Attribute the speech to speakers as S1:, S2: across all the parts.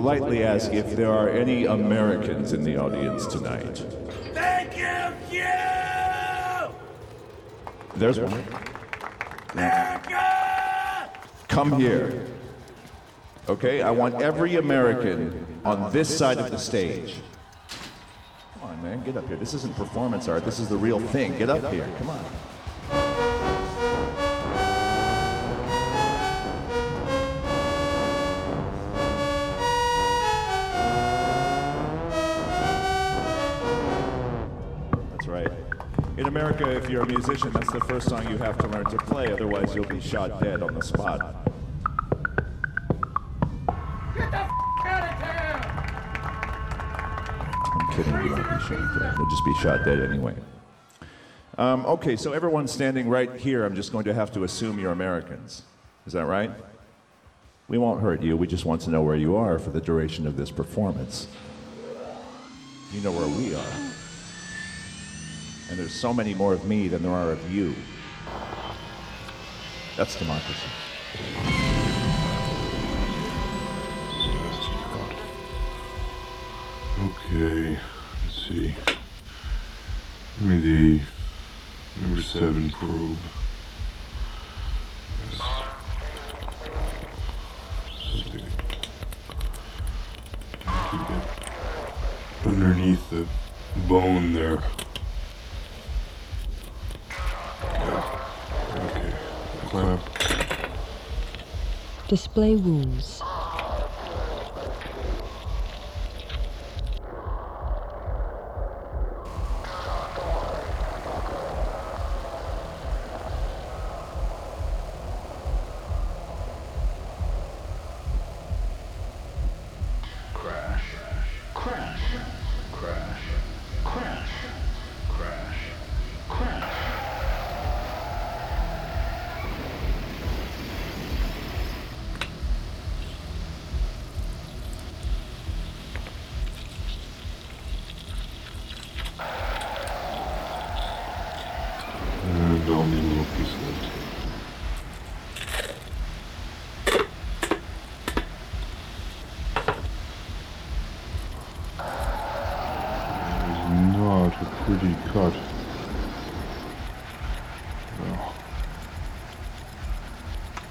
S1: politely ask if there are any Americans in the audience tonight.
S2: Thank you, Q!
S1: There's one.
S2: America!
S1: Come here. Okay, I want every American on this side of the stage. Come on, man, get up here. This isn't performance art. This is the real thing. Get up here. Come on. You're a musician, that's the first song you have to learn to play. Otherwise, you'll be shot dead on the spot.
S2: Get the f- out of town!
S1: I'm kidding. You won't be shot dead. You'll just be shot dead anyway. Um, okay, so everyone standing right here, I'm just going to have to assume you're Americans. Is that right? We won't hurt you. We just want to know where you are for the duration of this performance. You know where we are. And there's so many more of me than there are of you. That's democracy.
S3: Okay, let's see. Give me the number seven probe. Underneath the bone there.
S4: Display rules.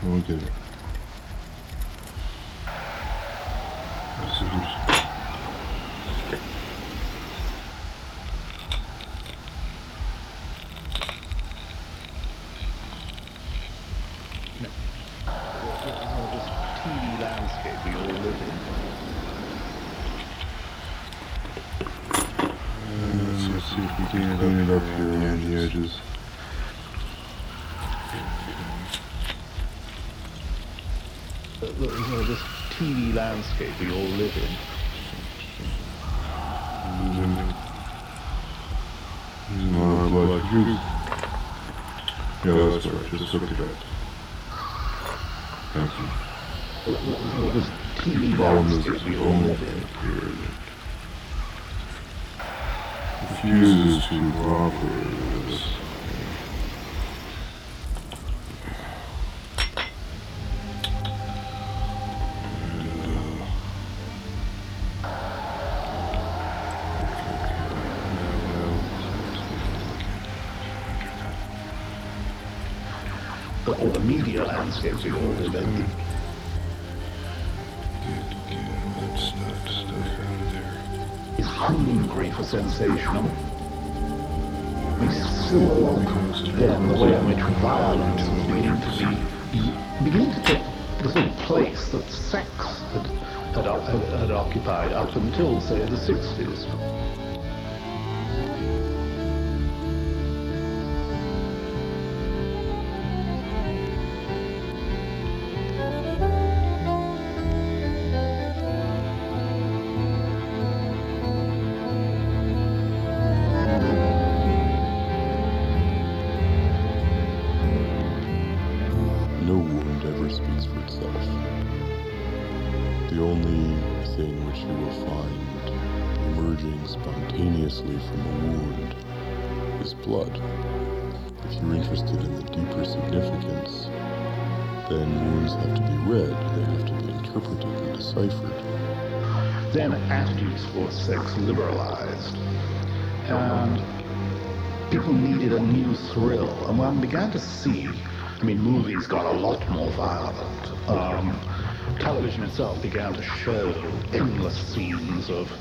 S3: Look at it. Scissors.
S5: This TV landscape we all live in.
S3: And let's see if we can clean it up here around the edges.
S5: Look, look, you know, this TV landscape we all live in.
S3: No, but here's... Yeah, that's right. Just look at that. Thank you.
S5: TV
S3: Problem is it's
S5: we all live in.
S3: that refuses to cooperate that stuff, stuff out of there.
S5: is hungry for sensation. We still then the way in which violence is beginning to be beginning to take the of place that sex had, had, had, had occupied up until say the 60s.
S6: Blood. If you're interested in the deeper significance, then wounds have to be read, they have to be interpreted and deciphered.
S5: Then anti-sports sex liberalized, and people needed a new thrill. And one began to see, I mean, movies got a lot more violent. Um, television itself began to show endless scenes of,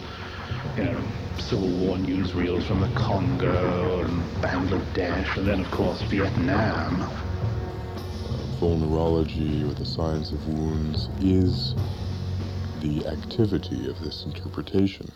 S5: you know, Civil War newsreels from the Congo and Bangladesh, and then, of course, Vietnam.
S6: Vulnerology, or the science of wounds, is the activity of this interpretation.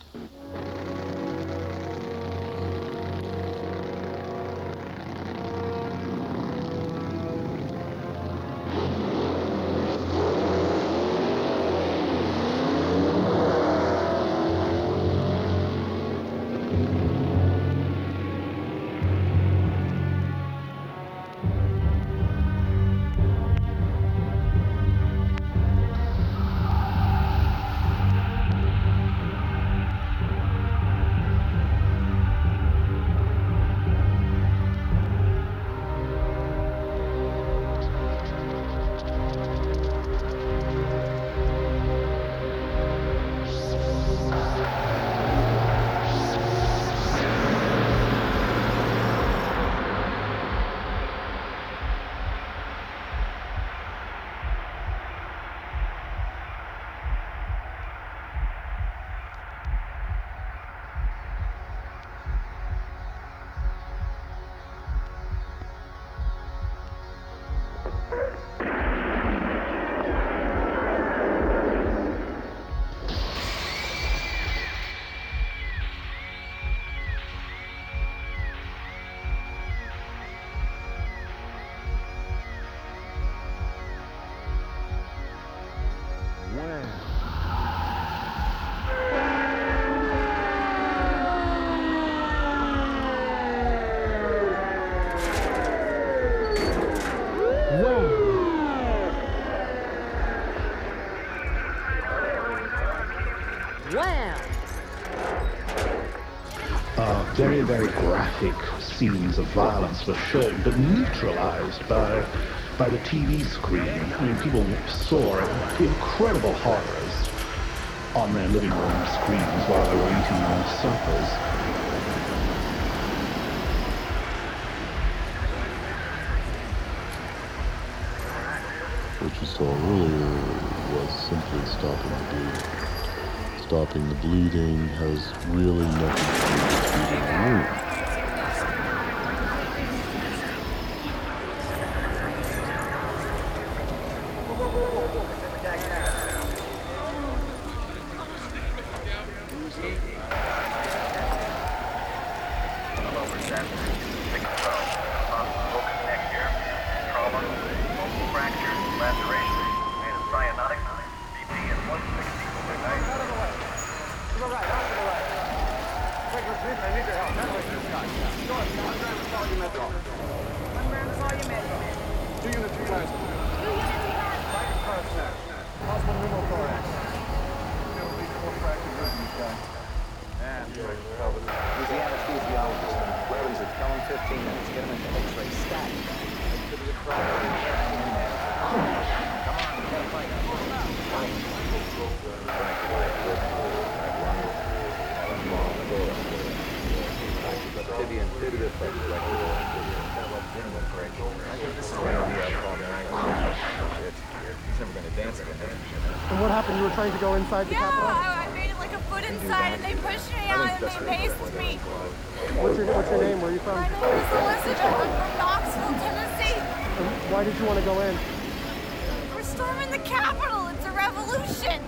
S5: Very, very graphic scenes of violence were shown, but neutralized by by the TV screen. I mean, people saw incredible horrors on their living room screens while they were eating their suppers.
S6: What you saw earlier was simply stopping the bleeding. Stopping the bleeding has really nothing to do with treating the wound.
S4: Get him into X-ray stat. There could be a problem in there. Come on, we gotta fight. Tibia and tibia fracture like This is gonna be a problem. He's never gonna dance again.
S7: And what happened? You were trying to go inside the
S8: Yeah,
S7: Capitol?
S8: I, I made it like a foot inside and they pushed me out and they maced me.
S7: What's your, what's your name? Where are you from?
S8: My name is Elizabeth. I'm from Knoxville, Tennessee.
S7: And why did you want to go in?
S8: We're storming the Capitol. It's a revolution.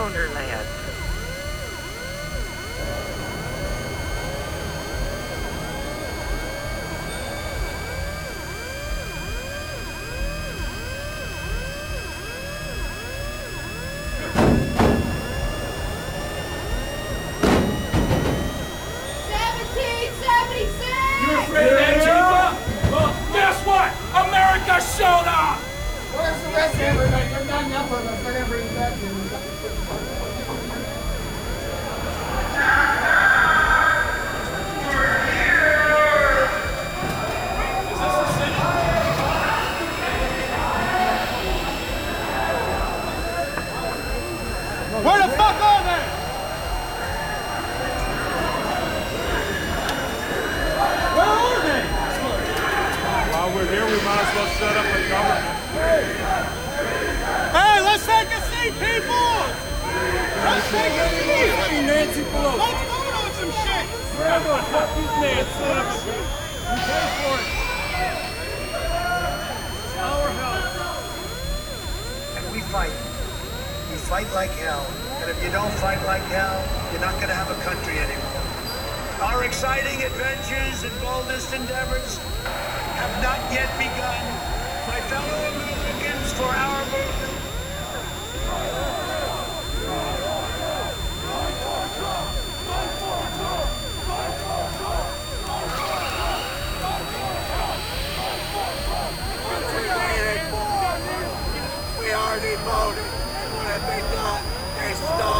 S9: owner land. you're not going to have a country anymore. Our exciting adventures and boldest endeavors have not yet begun. My fellow Americans, for our movement,
S10: We already voted. What have they done?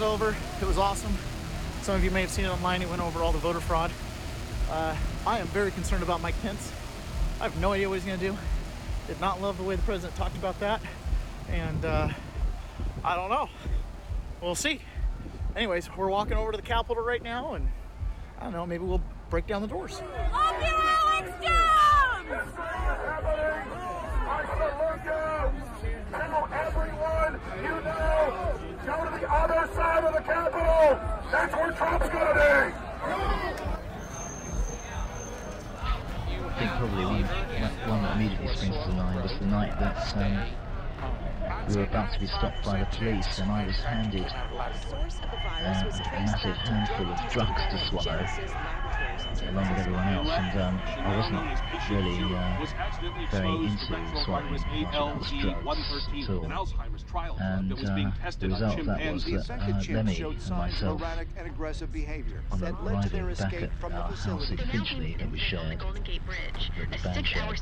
S11: Over. It was awesome. Some of you may have seen it online. It went over all the voter fraud. Uh, I am very concerned about Mike Pence. I have no idea what he's going to do. Did not love the way the president talked about that. And uh, I don't know. We'll see. Anyways, we're walking over to the Capitol right now, and I don't know, maybe we'll break down the doors.
S12: Up you, Alex Jones!
S13: Capitol. That's where Trump's going to be!
S14: I think probably one, one that immediately springs to mind was the night that um, we were about to be stopped by the police and I was handed uh, a massive handful of drugs to swallow along with everyone else and um, I wasn't really uh, very into swallowing much drugs at all. And uh, the result of that was that uh, Lemmy and myself on arriving back at our house in Finchley that we shared at the band shed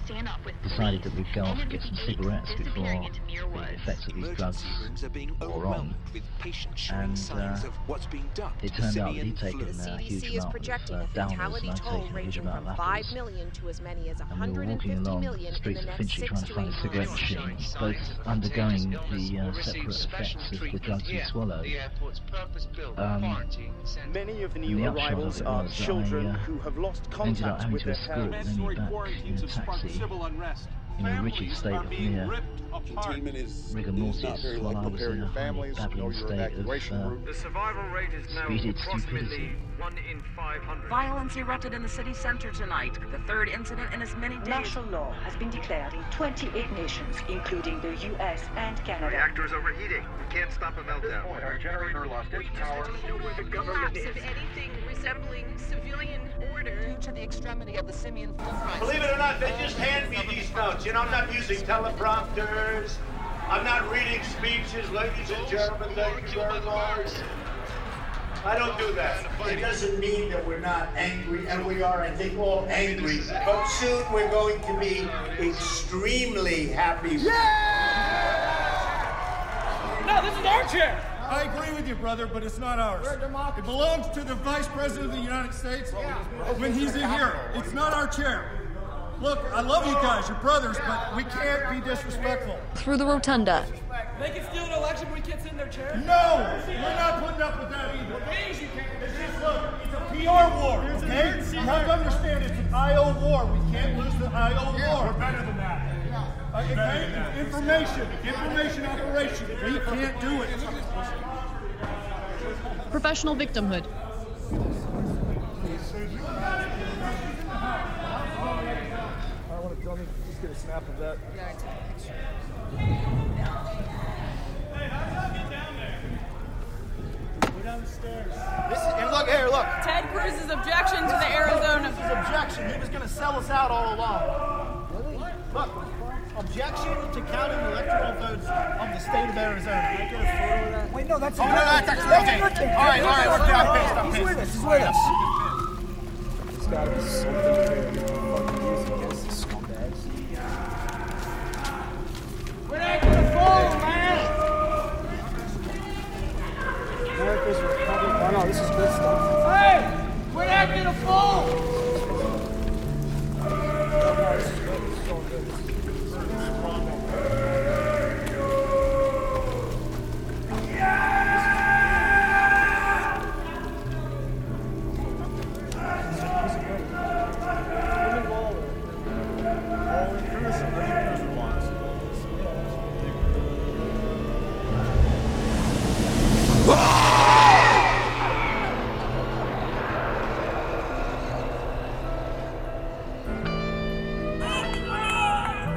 S14: decided that we'd go off and get some cigarettes before the effects of these drugs wore on. and uh, it turned out that he'd taken a huge
S15: CDC is
S14: amount
S15: projecting
S14: of uh,
S15: a
S14: downers
S15: fatality toll
S14: taken a
S15: ranging
S14: amount
S15: from
S14: of
S15: 5 to as many as
S14: and we were walking along
S15: million
S14: the
S15: in the
S14: streets of
S15: next
S14: Finchley
S15: six
S14: trying to
S15: to
S14: find a
S15: eight
S14: cigarette
S15: months.
S14: machine, both undergoing the uh, separate effects of the drugs we swallowed. Um,
S16: Many of the new
S14: the
S16: arrivals are children
S14: I, uh,
S16: who have lost contact with their
S14: escort
S16: parents.
S14: Lemmy back in a taxi in a rigid state of near rigor mortis while I was in a highly babbling state of uh,
S17: The survival rate is now
S14: speeded
S17: approximately
S14: stupidity.
S17: 1 in 500.
S18: Violence erupted in the city center tonight, the third incident in as many days.
S19: Martial law has been declared in 28 nations, including the US and Canada.
S20: Reactor is overheating. We can't stop a meltdown.
S13: Our generator lost its power.
S19: the
S18: government is.
S19: anything resembling civilian order.
S18: Due to the extremity of the simian flu crisis.
S9: Believe it or not, they just hand me these notes. You know, I'm not using teleprompters. I'm not reading speeches, ladies and gentlemen. Thank you very much. I don't do that.
S21: It doesn't mean that we're not angry, and we are, I think, all angry, but soon we're going to be extremely happy. Yeah!
S22: No, this is our chair. I agree with you, brother, but it's not ours. It belongs to the Vice President of the United States when he's in here. It's not our chair. Look, I love you guys, you're brothers, but we can't be disrespectful.
S23: Through the rotunda.
S22: They can steal an election when we can't sit in their chair? No! We're not putting up with that either. It's just, look, it's a PR war, okay? You have to understand it's an IO war. We can't lose the IO war. We're better than that. Uh, okay? Information, information operation. We can't do it.
S23: Professional victimhood.
S22: I want to just get a snap of that. This is, and look here, look.
S12: Ted Cruz's objection to the Arizona.
S22: His objection. He was going to sell us out all along. Look, objection to counting the electoral votes of the state of Arizona.
S24: Wait, no, that's
S22: Oh, no, that's actually okay. All right, all right. We're I'm pissed. I'm
S24: He's with us. He's with us.
S22: There's gotta be something to America's Republic. Oh no, this is good stuff.
S24: Hey, we're not gonna fold.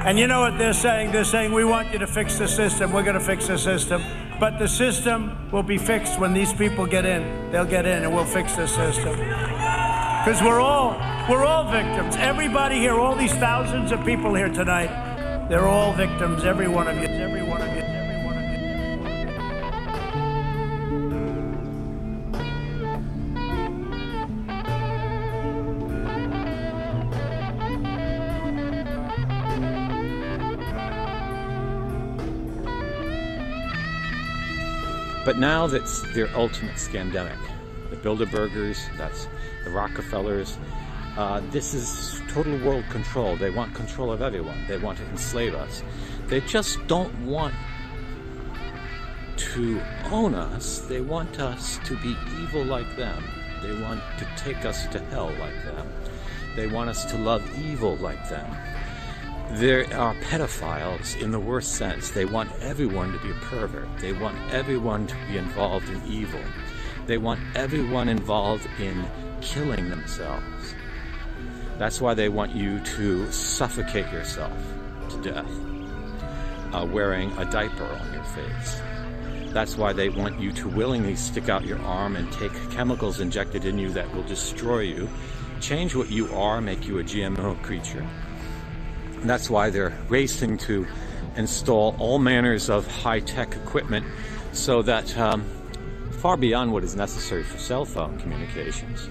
S25: And you know what they're saying? They're saying, we want you to fix the system. We're going to fix the system. But the system will be fixed when these people get in. They'll get in and we'll fix the system. Because we're all, we're all victims. Everybody here, all these thousands of people here tonight, they're all victims. Every one of you. Every
S26: But now that's their ultimate scandemic. The Bilderbergers, that's the Rockefellers. Uh, this is total world control. They want control of everyone. They want to enslave us. They just don't want to own us. They want us to be evil like them. They want to take us to hell like them. They want us to love evil like them. There are pedophiles in the worst sense. They want everyone to be a pervert. They want everyone to be involved in evil. They want everyone involved in killing themselves. That's why they want you to suffocate yourself to death, uh, wearing a diaper on your face. That's why they want you to willingly stick out your arm and take chemicals injected in you that will destroy you, change what you are, make you a GMO creature. And that's why they're racing to install all manners of high tech equipment so that um, far beyond what is necessary for cell phone communications.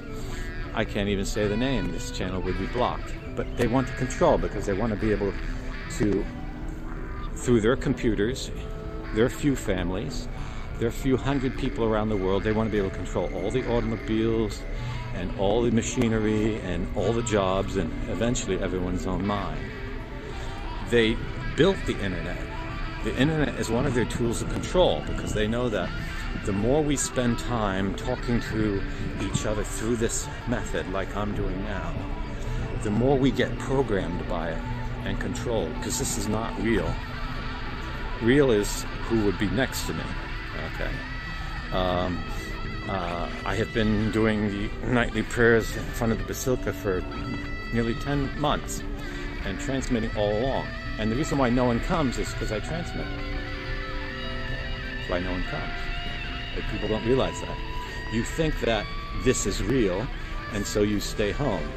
S26: I can't even say the name, this channel would be blocked. But they want to control because they want to be able to, through their computers, their few families, their few hundred people around the world, they want to be able to control all the automobiles and all the machinery and all the jobs and eventually everyone's own mind. They built the internet. The internet is one of their tools of control because they know that the more we spend time talking to each other through this method, like I'm doing now, the more we get programmed by it and controlled because this is not real. Real is who would be next to me. Okay. Um, uh, I have been doing the nightly prayers in front of the basilica for nearly 10 months and transmitting all along. And the reason why no one comes is because I transmit. That's why no one comes. But people don't realize that. You think that this is real, and so you stay home.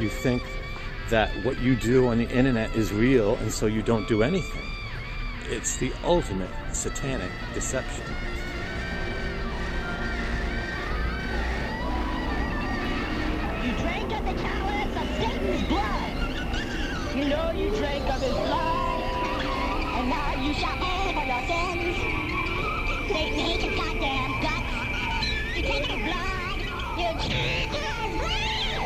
S26: You think that what you do on the internet is real, and so you don't do anything. It's the ultimate satanic deception.
S2: You drank of his blood. And now you shall pay for your sins. Satan hates your goddamn guts. You drank of his blood. You drank of his blood.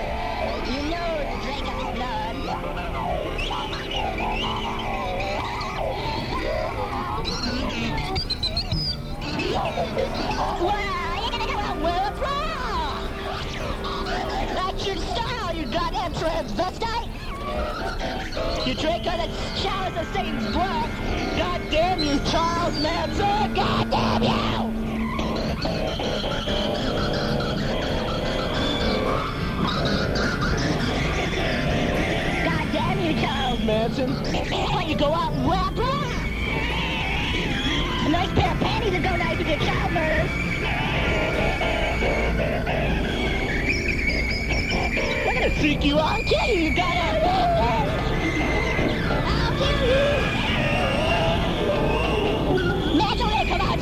S2: You know you drank of his blood. Well, you're gonna go out with wrong. That's your style, you goddamn transvestite! You drink out of chalice of Satan's blood! God damn you, Charles Manson! God damn you! God damn you, Charles Manson! Why you go out and bra? A nice pair of panties would go nice with your child murders! We're gonna seek you out kill you, you gotta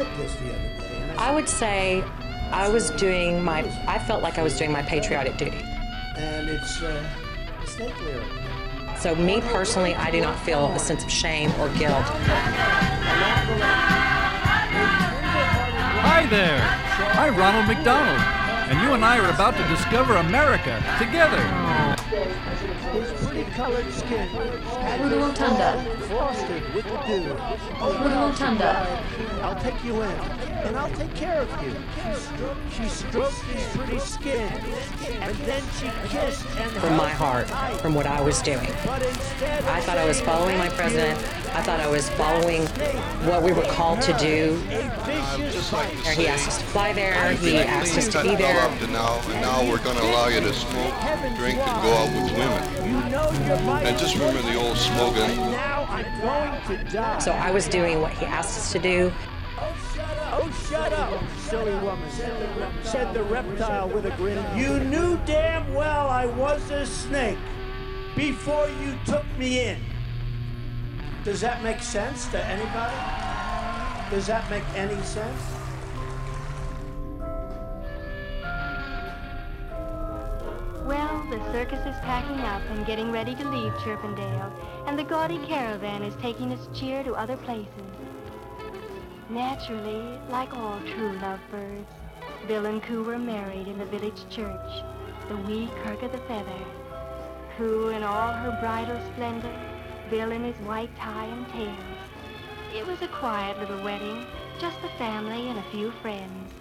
S27: read this the other day, and I,
S28: I would say I was doing my, I felt like I was doing my patriotic duty.
S27: and it's uh, a snake lyric.
S28: So, me personally, I do not feel a sense of shame or guilt.
S17: Hi there! I'm Ronald McDonald, and you and I are about to discover America together.
S27: His pretty colored skin
S29: Rotunda.
S27: frosted with the dew.
S29: Rotunda.
S27: I'll take
S9: take you in, and I'll take care of you. She stroked his pretty skin, and then she kissed and
S28: From my heart, from what I was doing. I thought I was following my president. I thought I was following what we were called to do. He asked us to fly there. He asked us to be there.
S30: Up to now, and now we're going to allow you to smoke, drink, and go out with women. And just remember the old slogan.
S9: Now I'm going to die.
S28: So I was doing what he asked us to do.
S9: Shut up, silly woman, said the reptile with a grin. You knew damn well I was a snake before you took me in. Does that make sense to anybody? Does that make any sense?
S31: Well, the circus is packing up and getting ready to leave Chirpendale, and the gaudy caravan is taking its cheer to other places. Naturally, like all true lovebirds, Bill and Coo were married in the village church, the wee Kirk of the Feather. Coo in all her bridal splendor, Bill in his white tie and tails. It was a quiet little wedding, just the family and a few friends.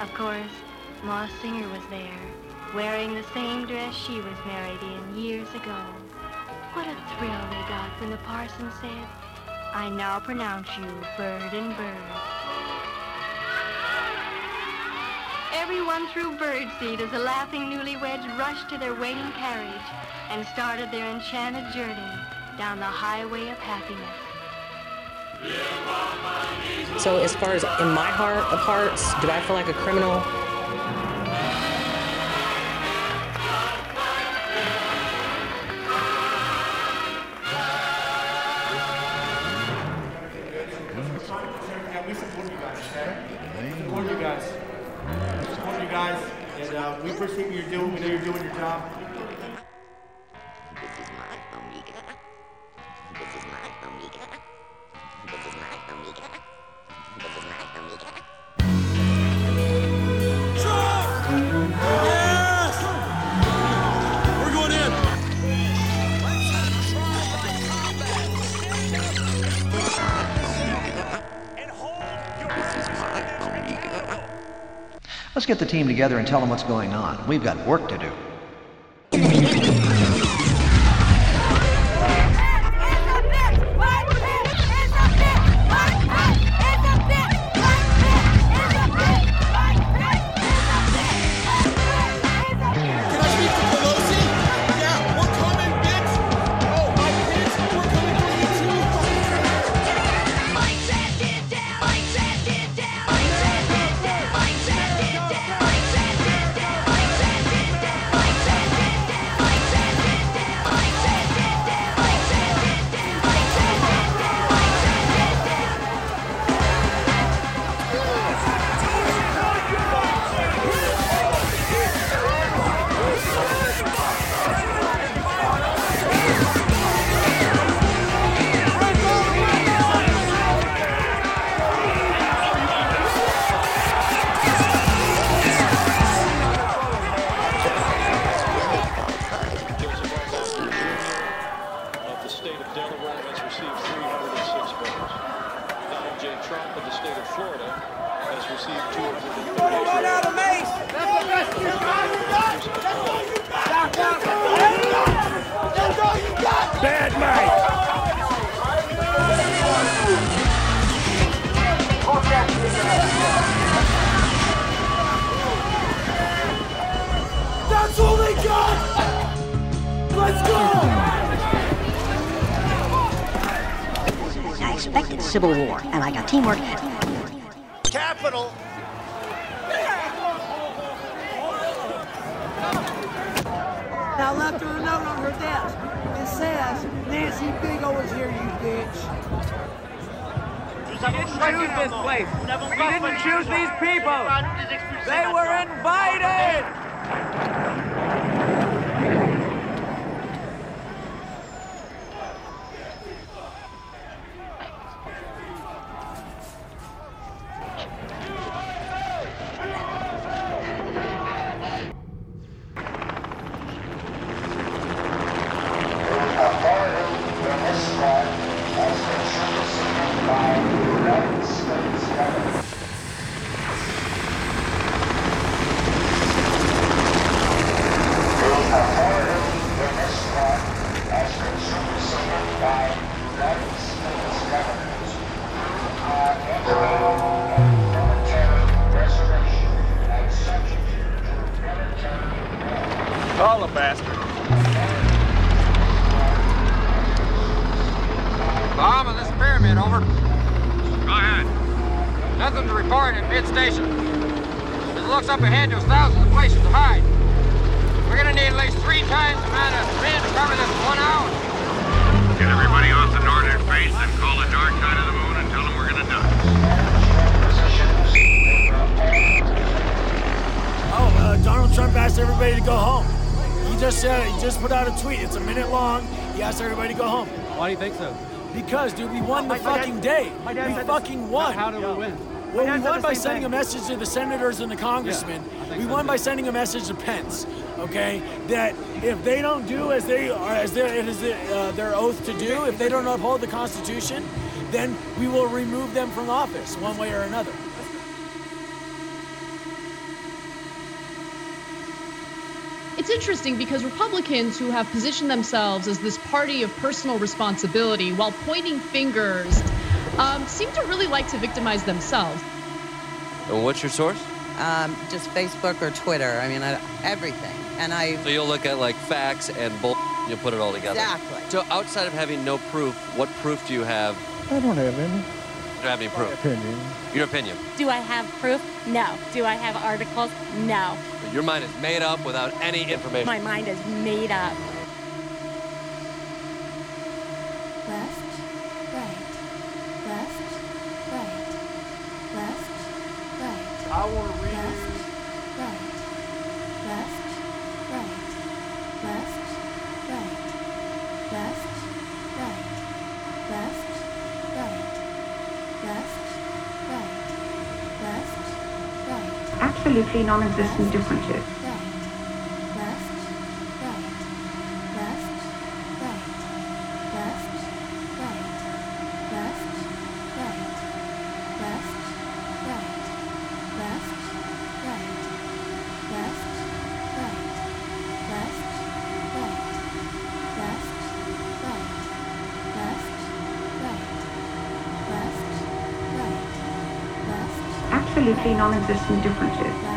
S31: Of course, Ma Singer was there, wearing the same dress she was married in years ago. What a thrill they got when the parson said, I now pronounce you bird and bird. Everyone threw birdseed as the laughing newlyweds rushed to their waiting carriage and started their enchanted journey down the highway of happiness.
S28: So as far as in my heart of hearts, do I feel like a criminal?
S32: Support you guys, support you guys, and uh, we appreciate what you're doing. We know you're doing your job.
S22: Let's get the team together and tell them what's going on. We've got work to do.
S33: Florida has received 238
S17: Run out of mace. That's the best you got. That's all you got. That's all you got. That's all you got. Bad mate. That's all they got. Let's go.
S34: I expected civil war, and I got teamwork.
S17: Capital.
S35: Now left her a note on her desk. It says, Nancy Bigo is here, you bitch.
S17: We didn't choose this place. We didn't choose these people. They were invited.
S13: As it looks up ahead, there's thousands of places to hide. We're gonna need at least three times the amount of men to cover this in one hour.
S36: Get everybody off the northern face and call the dark side of the moon and tell them we're gonna die.
S37: Oh, uh, Donald Trump asked everybody to go home. He just said he just put out a tweet. It's a minute long. He asked everybody to go home.
S17: Why do you think so?
S37: Because, dude, we won the
S17: My- my dad-
S37: fucking day.
S17: my dad
S37: We
S17: said the-
S37: fucking won.
S17: How did we win?
S37: Well, we
S17: said
S37: won by sending
S17: thing.
S37: a message to the senators and the congressmen.
S17: I think
S37: we
S17: so,
S37: won
S17: too.
S37: by sending a message to Pence. Okay, that if they don't do as they are, as their it is uh, their oath to do, if they don't uphold the Constitution, then we will remove them from office one way or another.
S29: It's interesting because Republicans who have positioned themselves as this party of personal responsibility while pointing fingers um, seem to really like to victimize themselves.
S38: And what's your source?
S34: Um, just Facebook or Twitter. I mean, I, everything. And I
S38: So you'll look at like facts and bull. You'll put it all together.
S34: Exactly.
S38: So outside of having no proof, what proof do you have?
S39: I don't have any
S38: You don't have any proof.
S39: opinion.
S38: Your opinion.
S40: Do I have proof? No. Do I have articles? No.
S38: Your mind is made up without any information.
S40: My mind is made up.
S37: I want to read
S41: Left, right, left, right, left, right, left, right, left, right, left, right, left, right.
S42: Absolutely non-existent differences. Absolutely non-existent differences.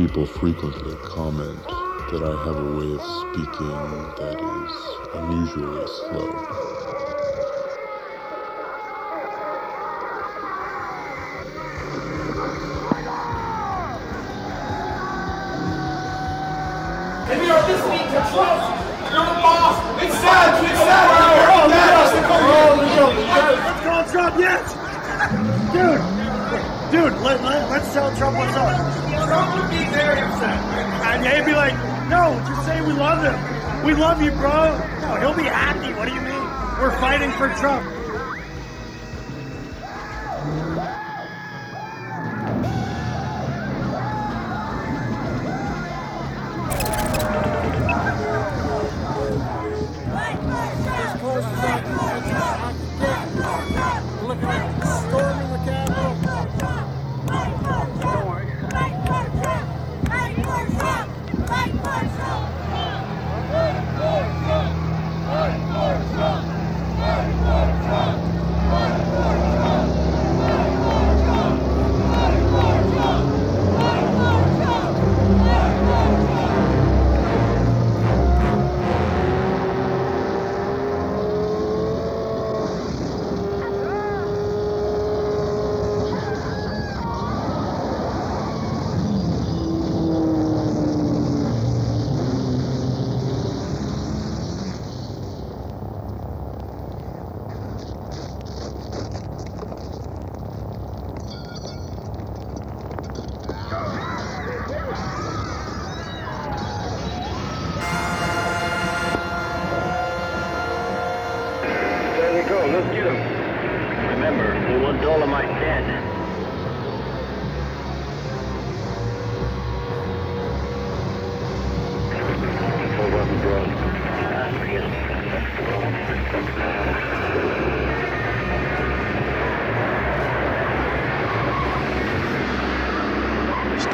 S43: People frequently comment that I have a way of speaking that is unusually slow.
S44: And you're listening to Trump. You're the boss. It's sad. It's sad. Oh, you're all that.
S37: Let's call Trump, yes! Dude, dude, let, let, let's tell Trump what's up. Trump would be very upset. And they'd be like, no, just say we love him. We love you, bro. No, he'll be happy. What do you mean? We're fighting for Trump.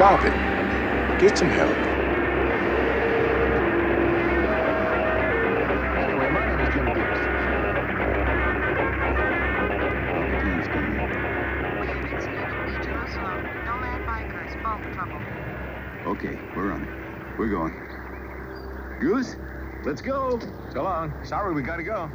S45: Stop it. Get some help.
S46: Okay, we're on it. We're going. Goose, let's go. So long. Sorry, we gotta go.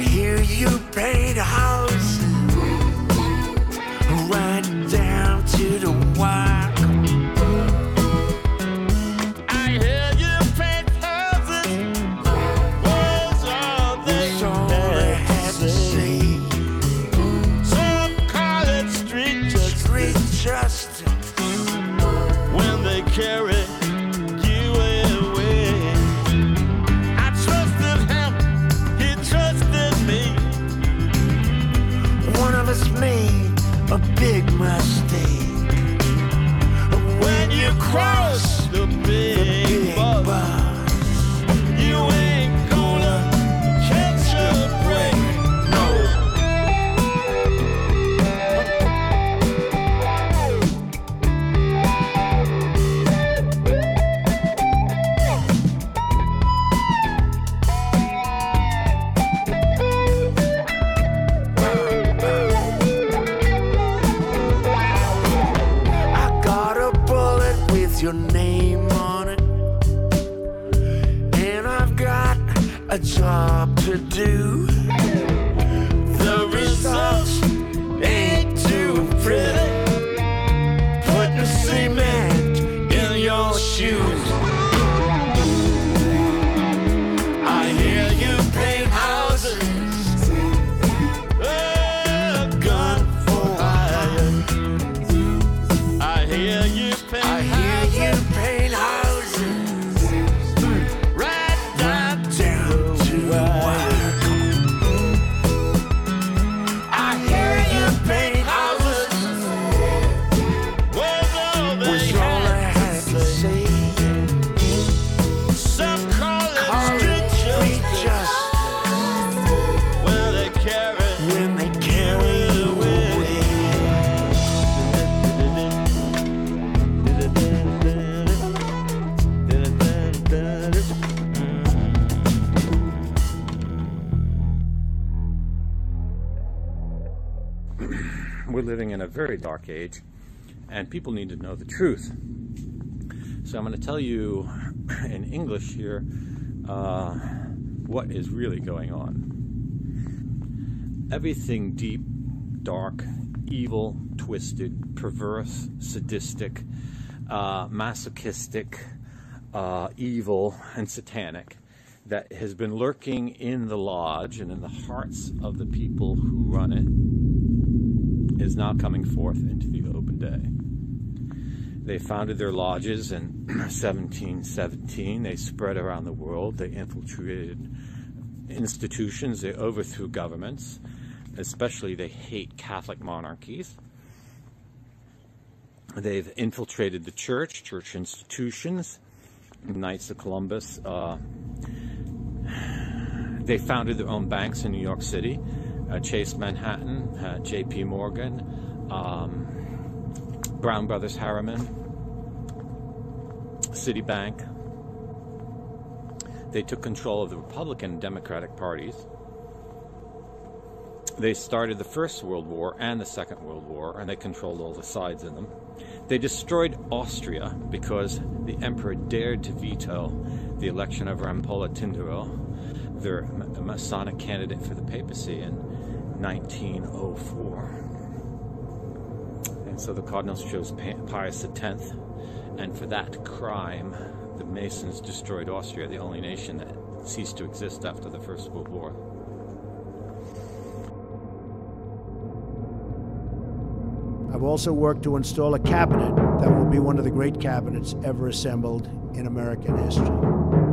S47: I hear you
S26: paid how very dark age, and people need to know the truth. So I'm going to tell you in English here uh, what is really going on. Everything deep, dark, evil, twisted, perverse, sadistic, uh, masochistic, uh, evil, and satanic that has been lurking in the lodge and in the hearts of the people who run it is now coming forth into the open day. They founded their lodges in 1717. They spread around the world. They infiltrated institutions. They overthrew governments. Especially, they hate Catholic monarchies. They've infiltrated the church, church institutions. Knights of Columbus. Uh, they founded their own banks in New York City Chase Manhattan, uh, JP Morgan, um, Brown Brothers Harriman, Citibank. They took control of the Republican and Democratic parties. They started the First World War and the Second World War, and they controlled all the sides in them. They destroyed Austria because the emperor dared to veto the election of Rampolla Tindaro, their Masonic candidate for the papacy in 1904. And so the cardinals chose Pius X, and for that crime, the Masons destroyed Austria, the only nation that ceased to exist after the First World War.
S9: I've also worked to install a cabinet that will be one of the great cabinets ever assembled in American history.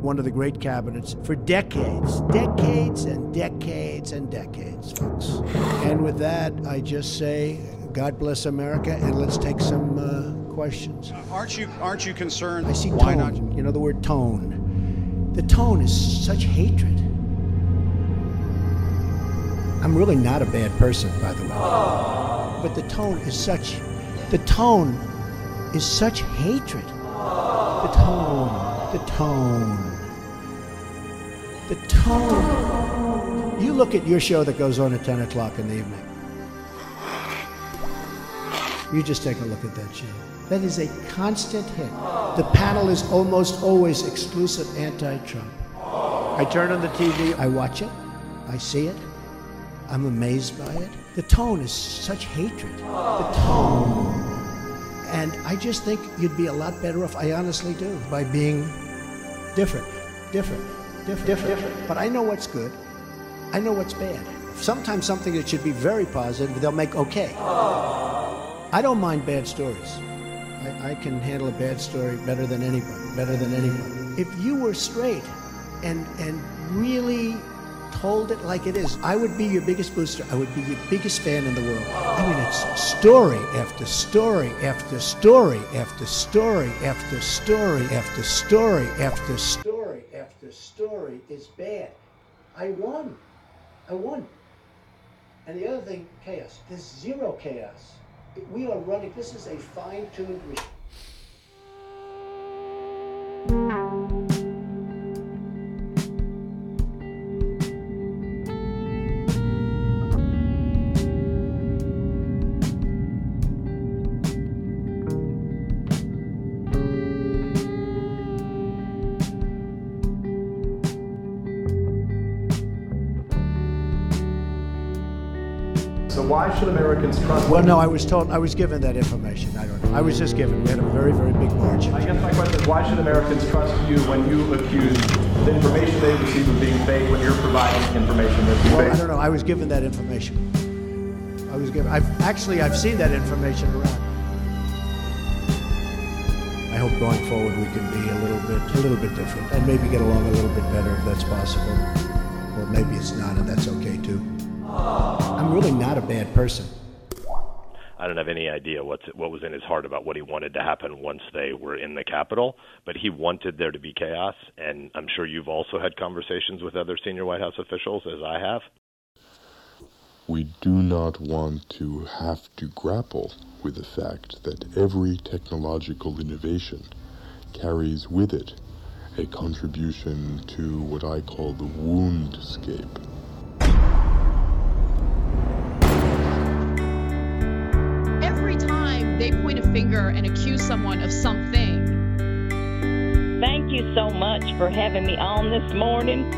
S9: One of the great cabinets for decades, decades and decades and decades, folks. And with that, I just say, God bless America, and let's take some uh, questions.
S32: Aren't you aren't you concerned?
S9: I see
S32: Why
S9: tone.
S32: not?
S9: You know the word tone. The tone is such hatred. I'm really not a bad person, by the way. But the tone is such, the tone is such hatred. The tone, the tone, the tone. You look at your show that goes on at 10 o'clock in the evening. You just take a look at that show. That is a constant hit. The panel is almost always exclusive anti Trump. I turn on the TV, I watch it, I see it, I'm amazed by it. The tone is such hatred. The tone. And I just think you'd be a lot better off, I honestly do, by being different, different, different, different. But I know what's good, I know what's bad. Sometimes something that should be very positive, they'll make okay. Oh. I don't mind bad stories. I, I can handle a bad story better than anybody, better than anybody. If you were straight and and really told it like it is, I would be your biggest booster. I would be your biggest fan in the world. I mean, it's story after story after story after story after story after story after story after story is bad. I won. I won. And the other thing, chaos. There's zero chaos. We are running, this is a fine tuned machine.
S48: Americans trust?
S9: Well, no, I was told, I was given that information. I don't know. I was just given. We had a very, very big margin.
S48: I guess my question is, why should Americans trust you when you accuse the information they receive of being fake when you're providing information that's
S9: Well, I don't know. I was given that information. I was given. I've actually I've seen that information around. I hope going forward we can be a little bit a little bit different and maybe get along a little bit better if that's possible. Or maybe it's not, and that's okay too. I'm really not a bad person.
S49: I don't have any idea what's what was in his heart about what he wanted to happen once they were in the Capitol, but he wanted there to be chaos, and I'm sure you've also had conversations with other senior White House officials, as I have.
S6: We do not want to have to grapple with the fact that every technological innovation carries with it a contribution to what I call the woundscape.
S29: Finger and accuse someone of something.
S50: Thank you so much for having me on this morning.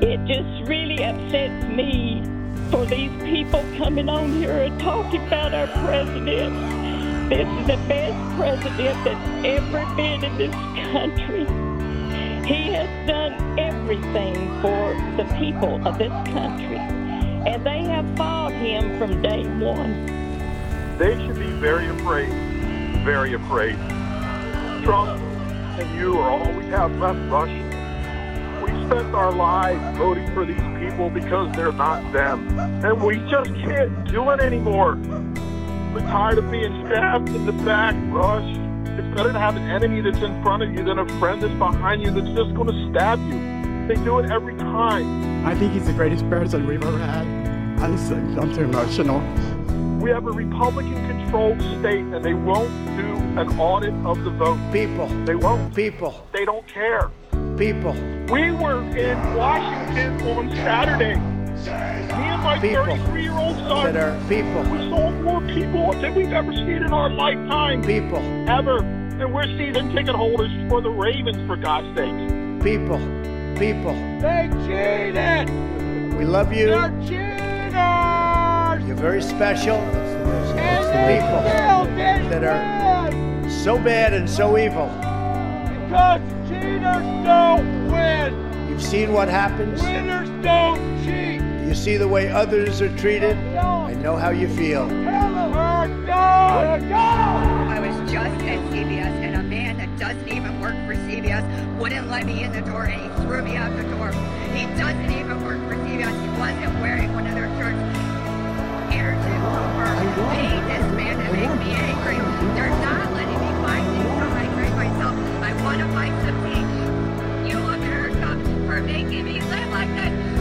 S50: It just really upsets me for these people coming on here and talking about our president. This is the best president that's ever been in this country. He has done everything for the people of this country, and they have fought him from day one.
S44: They should be very afraid, very afraid. Trump and you are all we have left, Rush. We spent our lives voting for these people because they're not them, and we just can't do it anymore. We're tired of being stabbed in the back, Rush. It's better to have an enemy that's in front of you than a friend that's behind you that's just going to stab you. They do it every time.
S32: I think he's the greatest president we've ever had. Honestly, I'm too emotional.
S44: We have a Republican controlled state and they won't an audit of the vote.
S9: People.
S44: They won't.
S9: People.
S44: They don't care.
S9: People.
S44: We were in Washington on Saturday. Me and my
S9: People.
S44: 33 year old son.
S9: That are people.
S44: We saw more people than we've ever seen in our lifetime.
S9: People.
S44: Ever. And we're season ticket holders for the Ravens, for God's sakes.
S9: People. People.
S44: They cheated!
S9: We love you.
S44: They're cheaters!
S9: You're very special. People
S44: they still did
S9: that are so bad and so evil.
S44: Because cheaters don't win!
S9: You've seen what happens.
S44: Winners don't cheat!
S9: You see the way others are treated. I know how you feel.
S12: I was just at CVS and a man that doesn't even work for CVS wouldn't let me in the door and he threw me out the door. He doesn't even work for CVS. He wasn't wearing one of their shirts. Anderson Cooper paid this man to make me angry. They're not to buy some tea. You America for making me live like this.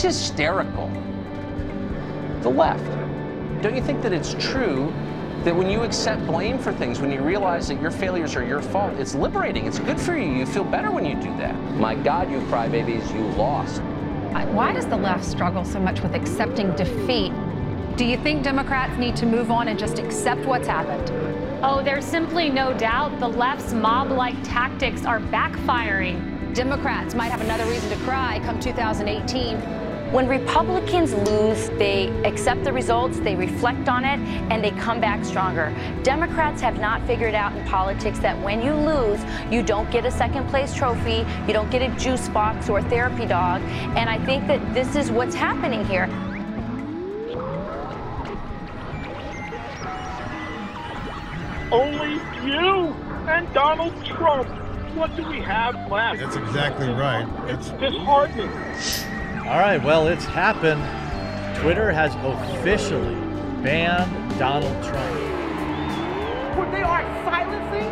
S51: Who's hysterical? The left. Don't you think that it's true that when you accept blame for things, when you realize that your failures are your fault, it's liberating. It's good for you. You feel better when you do that. My God, you crybabies, you lost.
S39: Why does the left struggle so much with accepting defeat? Do you think Democrats need to move on and just accept what's happened?
S40: Oh, there's simply no doubt the left's mob like tactics are backfiring.
S39: Democrats might have another reason to cry come 2018.
S52: When Republicans lose, they accept the results, they reflect on it, and they come back stronger. Democrats have not figured out in politics that when you lose, you don't get a second place trophy, you don't get a juice box or a therapy dog. And I think that this is what's happening here.
S44: Only you and Donald Trump. What do we have left?
S53: That's exactly right.
S44: It's disheartening.
S48: All right, well, it's happened. Twitter has officially banned Donald Trump.
S24: When they are silencing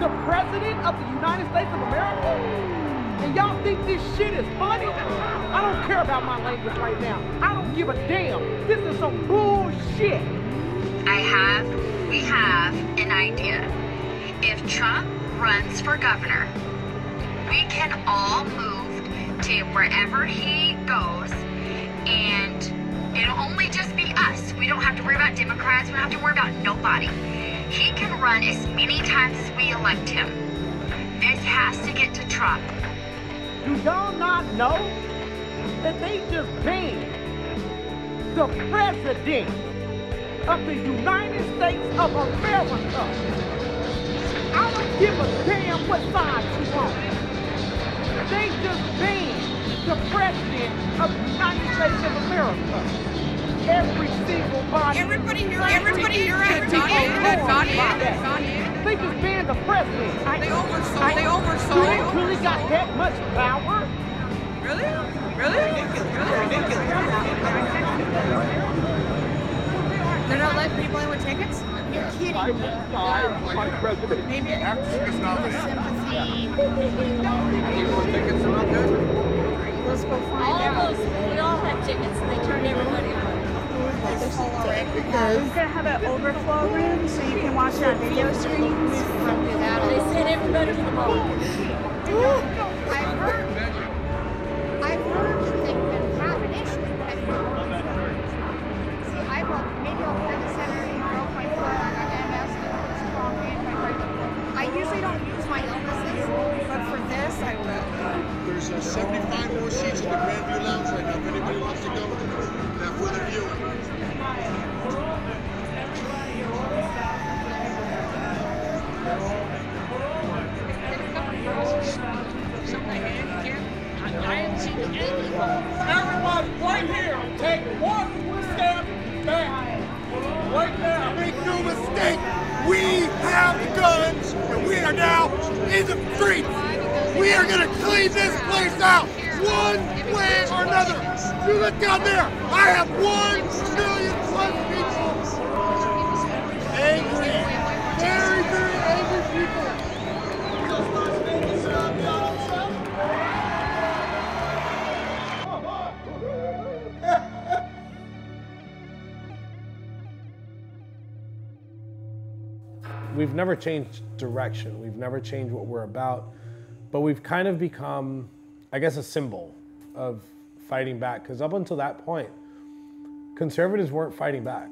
S24: the president of the United States of America, and y'all think this shit is funny? I don't care about my language right now. I don't give a damn. This is some bullshit.
S12: I have, we have an idea. If Trump runs for governor, we can all move to wherever he goes, and it'll only just be us. We don't have to worry about Democrats, we don't have to worry about nobody. He can run as many times as we elect him. This has to get to Trump.
S24: Do y'all not know that they just banned the president of the United States of America? I don't give a damn what side you on. They just banned the president of the United States of America. every single body.
S12: Everybody here- everybody here
S24: should
S12: has
S24: be
S12: gone in,
S24: overruled
S12: gone in,
S24: by that.
S12: gone in.
S24: They just banned the president. I,
S12: They oversold-
S24: I-
S12: they oversold-
S24: Do they truly got that much power?
S12: Really? Really? Ridiculous. They're not letting people in with tickets? You're kidding.
S24: I will die president.
S12: Maybe
S24: it's not
S12: sympathy.
S24: Tickets are not good.
S12: Let's go find
S22: All
S12: out.
S22: those, we all have tickets and they turned everybody on.
S12: We're gonna have an overflow room so you can watch it on video screens.
S22: They sent everybody to the mall.
S54: Changed direction. We've never changed what we're about, but we've kind of become, I guess, a symbol of fighting back. Because up until that point, conservatives weren't fighting back.